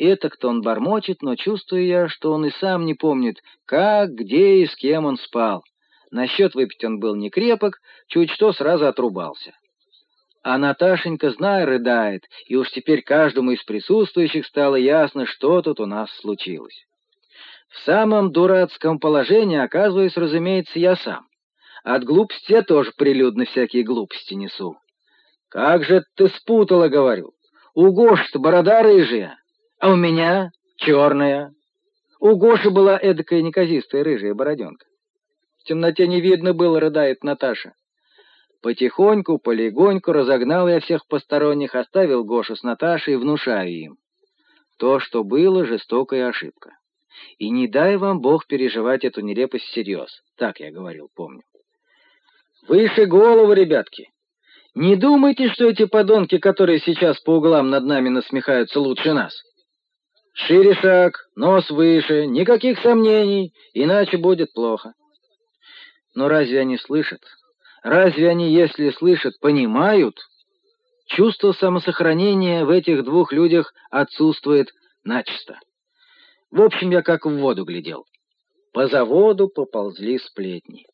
Этак-то он бормочет, но чувствую я, что он и сам не помнит, как, где и с кем он спал. Насчет выпить он был не крепок, чуть что сразу отрубался. А Наташенька, знай, рыдает, и уж теперь каждому из присутствующих стало ясно, что тут у нас случилось. В самом дурацком положении оказываюсь, разумеется, я сам. От глупости я тоже прилюдно всякие глупости несу. «Как же ты спутала, — говорю, — у Гоши-то борода рыжая, а у меня черная». У Гоши была эдакая неказистая рыжая бороденка. В темноте не видно было, рыдает Наташа. Потихоньку, полегоньку разогнал я всех посторонних, оставил Гошу с Наташей внушаю им. То, что было, жестокая ошибка. И не дай вам Бог переживать эту нелепость всерьез. Так я говорил, помню. Выше голову, ребятки! Не думайте, что эти подонки, которые сейчас по углам над нами насмехаются, лучше нас. Шире шаг, нос выше, никаких сомнений, иначе будет плохо. Но разве они слышат? Разве они, если слышат, понимают? Чувство самосохранения в этих двух людях отсутствует начисто. В общем, я как в воду глядел. По заводу поползли сплетни.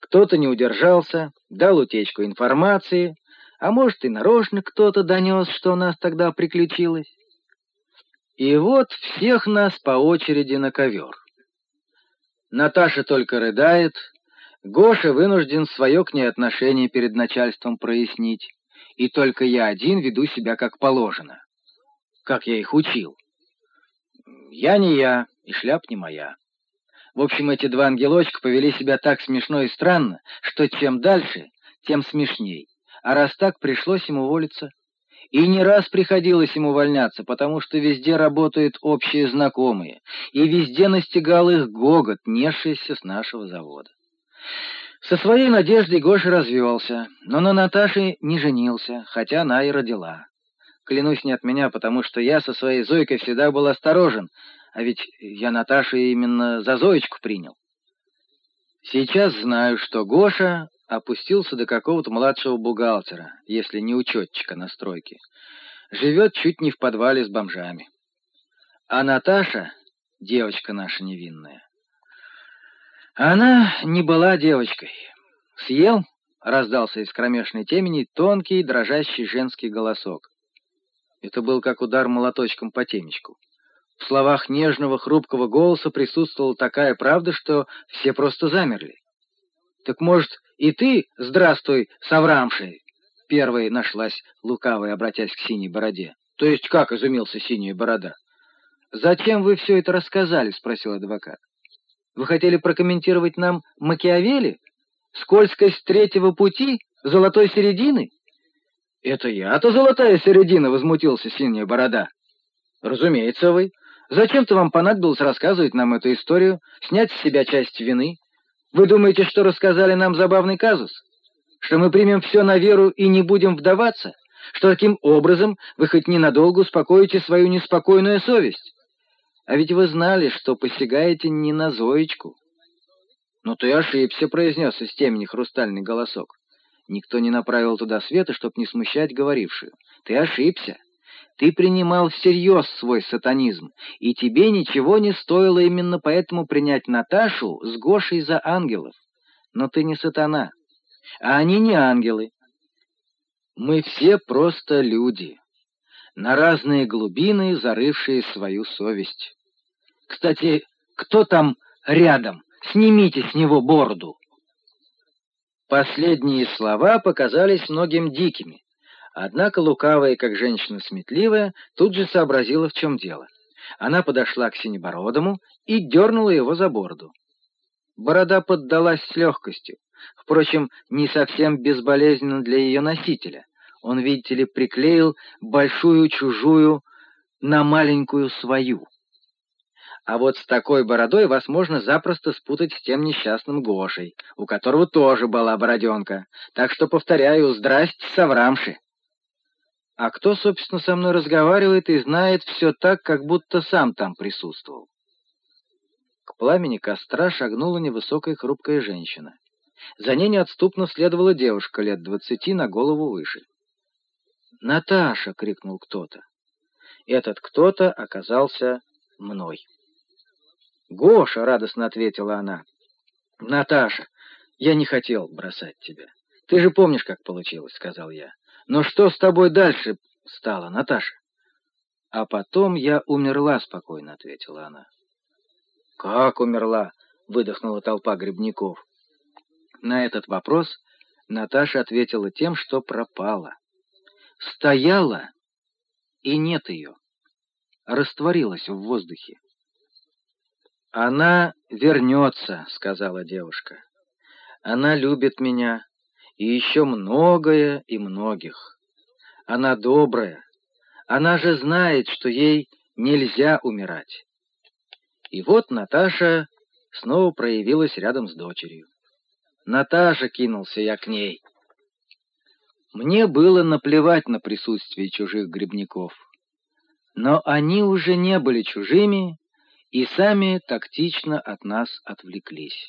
Кто-то не удержался, дал утечку информации, а может и нарочно кто-то донес, что у нас тогда приключилось. И вот всех нас по очереди на ковер. Наташа только рыдает, Гоша вынужден свое к ней отношение перед начальством прояснить, и только я один веду себя как положено, как я их учил. Я не я, и шляп не моя. В общем, эти два ангелочка повели себя так смешно и странно, что чем дальше, тем смешней. А раз так, пришлось им уволиться. И не раз приходилось ему увольняться, потому что везде работают общие знакомые, и везде настигал их гогот, несшийся с нашего завода. Со своей надеждой Гоша развелся, но на Наташе не женился, хотя она и родила. Клянусь не от меня, потому что я со своей Зойкой всегда был осторожен, а ведь я Наташу именно за Зоечку принял. Сейчас знаю, что Гоша опустился до какого-то младшего бухгалтера, если не учетчика на стройке. Живет чуть не в подвале с бомжами. А Наташа, девочка наша невинная, она не была девочкой. «Съел?» — раздался из кромешной темени тонкий, дрожащий женский голосок. Это был как удар молоточком по темечку. В словах нежного, хрупкого голоса присутствовала такая правда, что все просто замерли. «Так, может, и ты, здравствуй, соврамший?» Первой нашлась лукавая, обратясь к синей бороде. «То есть как?» — изумился синяя борода. «Зачем вы все это рассказали?» — спросил адвокат. Вы хотели прокомментировать нам Макиавелли? Скользкость третьего пути? Золотой середины? Это я-то золотая середина, возмутился синяя борода. Разумеется, вы. Зачем-то вам понадобилось рассказывать нам эту историю, снять с себя часть вины? Вы думаете, что рассказали нам забавный казус? Что мы примем все на веру и не будем вдаваться? Что таким образом вы хоть ненадолго успокоите свою неспокойную совесть? А ведь вы знали, что посягаете не на Зоечку. «Ну ты ошибся», — произнес из темени хрустальный голосок. Никто не направил туда света, чтоб не смущать говорившую. «Ты ошибся. Ты принимал всерьез свой сатанизм, и тебе ничего не стоило именно поэтому принять Наташу с Гошей за ангелов. Но ты не сатана, а они не ангелы. Мы все просто люди, на разные глубины зарывшие свою совесть». Кстати, кто там рядом? Снимите с него бороду. Последние слова показались многим дикими. Однако лукавая, как женщина сметливая, тут же сообразила, в чем дело. Она подошла к Синебородому и дернула его за бороду. Борода поддалась с легкостью, впрочем, не совсем безболезненно для ее носителя. Он, видите ли, приклеил большую чужую на маленькую свою. А вот с такой бородой вас можно запросто спутать с тем несчастным Гошей, у которого тоже была бороденка. Так что, повторяю, здрасте, соврамши. А кто, собственно, со мной разговаривает и знает все так, как будто сам там присутствовал? К пламени костра шагнула невысокая хрупкая женщина. За ней неотступно следовала девушка лет двадцати на голову выше. «Наташа!» — крикнул кто-то. Этот кто-то оказался мной. «Гоша!» — радостно ответила она. «Наташа, я не хотел бросать тебя. Ты же помнишь, как получилось», — сказал я. «Но что с тобой дальше стало, Наташа?» «А потом я умерла», — спокойно ответила она. «Как умерла?» — выдохнула толпа грибников. На этот вопрос Наташа ответила тем, что пропала. Стояла, и нет ее. Растворилась в воздухе. «Она вернется», — сказала девушка. «Она любит меня, и еще многое и многих. Она добрая. Она же знает, что ей нельзя умирать». И вот Наташа снова проявилась рядом с дочерью. «Наташа!» — кинулся я к ней. Мне было наплевать на присутствие чужих грибников. Но они уже не были чужими и сами тактично от нас отвлеклись.